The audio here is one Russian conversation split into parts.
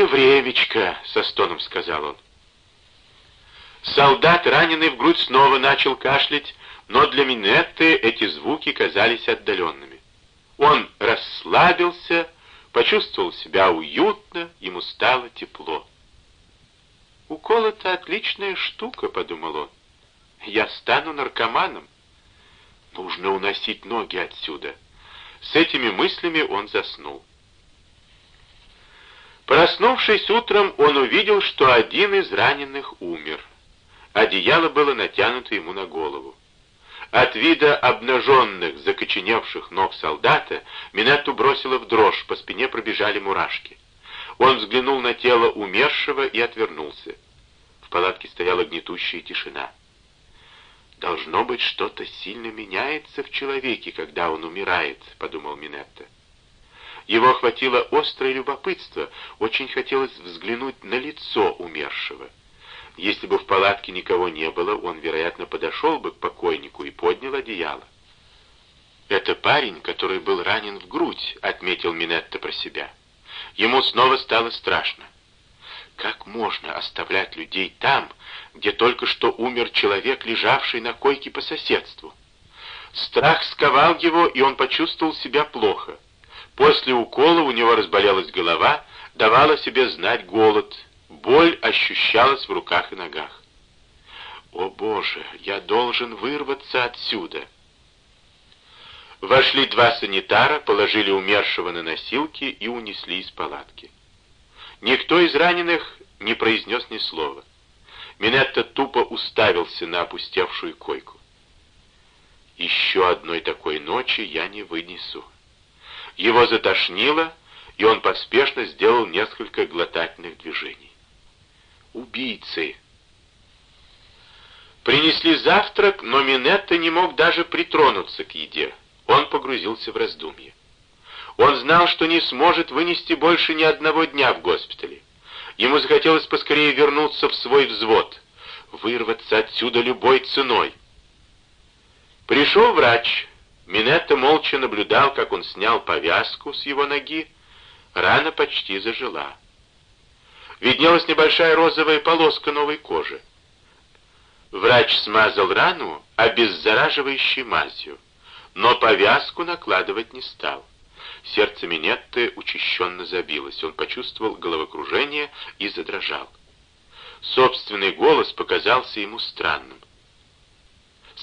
и времечко», — со стоном сказал он. Солдат, раненый в грудь, снова начал кашлять, но для Минетты эти звуки казались отдаленными. Он расслабился, почувствовал себя уютно, ему стало тепло. «Укол — это отличная штука», — подумал он. «Я стану наркоманом. Нужно уносить ноги отсюда». С этими мыслями он заснул. Проснувшись утром, он увидел, что один из раненых умер. Одеяло было натянуто ему на голову. От вида обнаженных, закоченевших ног солдата Минетту бросило в дрожь, по спине пробежали мурашки. Он взглянул на тело умершего и отвернулся. В палатке стояла гнетущая тишина. «Должно быть, что-то сильно меняется в человеке, когда он умирает», — подумал Минетта. Его охватило острое любопытство, очень хотелось взглянуть на лицо умершего. Если бы в палатке никого не было, он, вероятно, подошел бы к покойнику и поднял одеяло. «Это парень, который был ранен в грудь», — отметил Минетта про себя. Ему снова стало страшно. Как можно оставлять людей там, где только что умер человек, лежавший на койке по соседству? Страх сковал его, и он почувствовал себя плохо. После укола у него разболелась голова, давала себе знать голод. Боль ощущалась в руках и ногах. «О, Боже, я должен вырваться отсюда!» Вошли два санитара, положили умершего на носилки и унесли из палатки. Никто из раненых не произнес ни слова. Минетта тупо уставился на опустевшую койку. «Еще одной такой ночи я не вынесу». Его затошнило, и он поспешно сделал несколько глотательных движений. «Убийцы!» Принесли завтрак, но Минетта не мог даже притронуться к еде. Он погрузился в раздумье. Он знал, что не сможет вынести больше ни одного дня в госпитале. Ему захотелось поскорее вернуться в свой взвод, вырваться отсюда любой ценой. Пришел врач. Минетта молча наблюдал, как он снял повязку с его ноги. Рана почти зажила. Виднелась небольшая розовая полоска новой кожи. Врач смазал рану обеззараживающей мазью, но повязку накладывать не стал. Сердце Минетты учащенно забилось. Он почувствовал головокружение и задрожал. Собственный голос показался ему странным.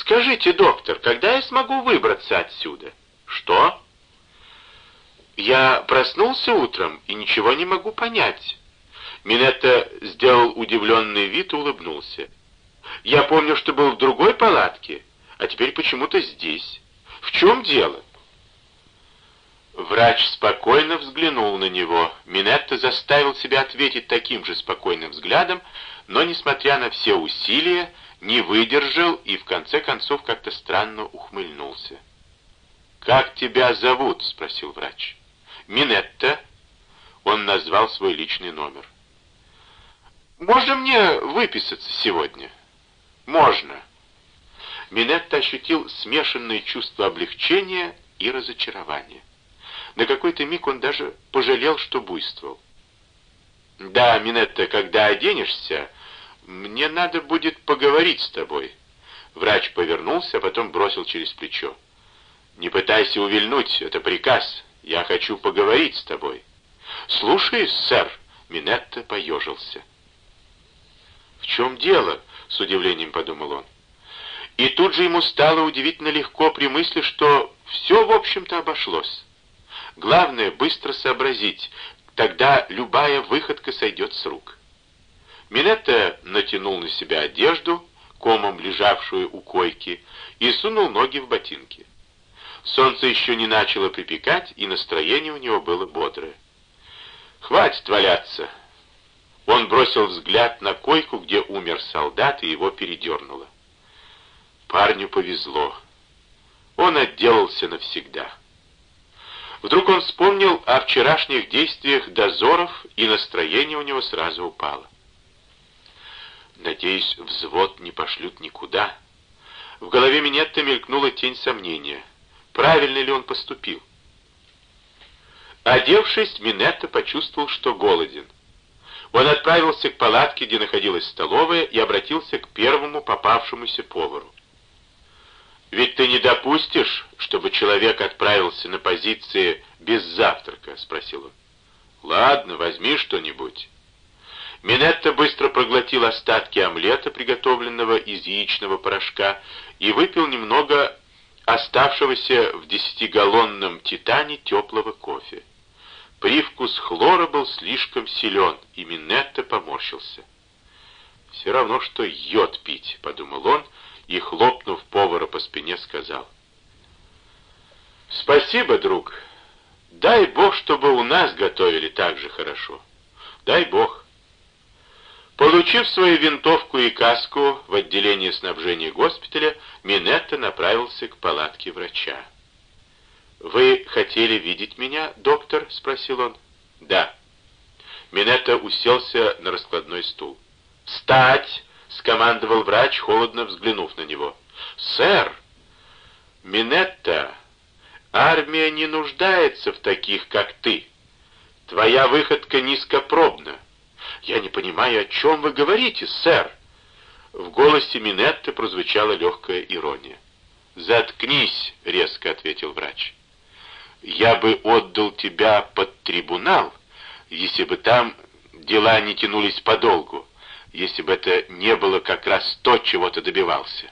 «Скажите, доктор, когда я смогу выбраться отсюда?» «Что?» «Я проснулся утром и ничего не могу понять». Минетта сделал удивленный вид и улыбнулся. «Я помню, что был в другой палатке, а теперь почему-то здесь. В чем дело?» Врач спокойно взглянул на него. Минетта заставил себя ответить таким же спокойным взглядом, но, несмотря на все усилия, не выдержал и в конце концов как-то странно ухмыльнулся. «Как тебя зовут?» — спросил врач. «Минетта». Он назвал свой личный номер. «Можно мне выписаться сегодня?» «Можно». Минетта ощутил смешанное чувство облегчения и разочарования. На какой-то миг он даже пожалел, что буйствовал. «Да, Минетта, когда оденешься, мне надо будет поговорить с тобой». Врач повернулся, а потом бросил через плечо. «Не пытайся увильнуть, это приказ. Я хочу поговорить с тобой». «Слушаюсь, сэр», — Минетта поежился. «В чем дело?» — с удивлением подумал он. И тут же ему стало удивительно легко при мысли, что все, в общем-то, обошлось. Главное — быстро сообразить, тогда любая выходка сойдет с рук. Минетта натянул на себя одежду, комом лежавшую у койки, и сунул ноги в ботинки. Солнце еще не начало припекать, и настроение у него было бодрое. «Хватит валяться!» Он бросил взгляд на койку, где умер солдат, и его передернуло. Парню повезло. Он отделался навсегда. Вдруг он вспомнил о вчерашних действиях дозоров, и настроение у него сразу упало. Надеюсь, взвод не пошлют никуда. В голове Минетта мелькнула тень сомнения. Правильно ли он поступил? Одевшись, Минетта почувствовал, что голоден. Он отправился к палатке, где находилась столовая, и обратился к первому попавшемуся повару. «Ведь ты не допустишь, чтобы человек отправился на позиции без завтрака?» — спросил он. «Ладно, возьми что-нибудь». Минетта быстро проглотил остатки омлета, приготовленного из яичного порошка, и выпил немного оставшегося в десятигаллонном титане теплого кофе. Привкус хлора был слишком силен, и Минетта поморщился. «Все равно, что йод пить», — подумал он, и, хлопнув повара по спине, сказал. «Спасибо, друг. Дай Бог, чтобы у нас готовили так же хорошо. Дай Бог». Получив свою винтовку и каску в отделении снабжения госпиталя, Минетта направился к палатке врача. «Вы хотели видеть меня, доктор?» — спросил он. «Да». Минетта уселся на раскладной стул. «Встать!» — скомандовал врач, холодно взглянув на него. «Сэр!» «Минетта, армия не нуждается в таких, как ты. Твоя выходка низкопробна. «Я не понимаю, о чем вы говорите, сэр!» В голосе Минетты прозвучала легкая ирония. «Заткнись!» — резко ответил врач. «Я бы отдал тебя под трибунал, если бы там дела не тянулись подолгу, если бы это не было как раз то, чего ты добивался».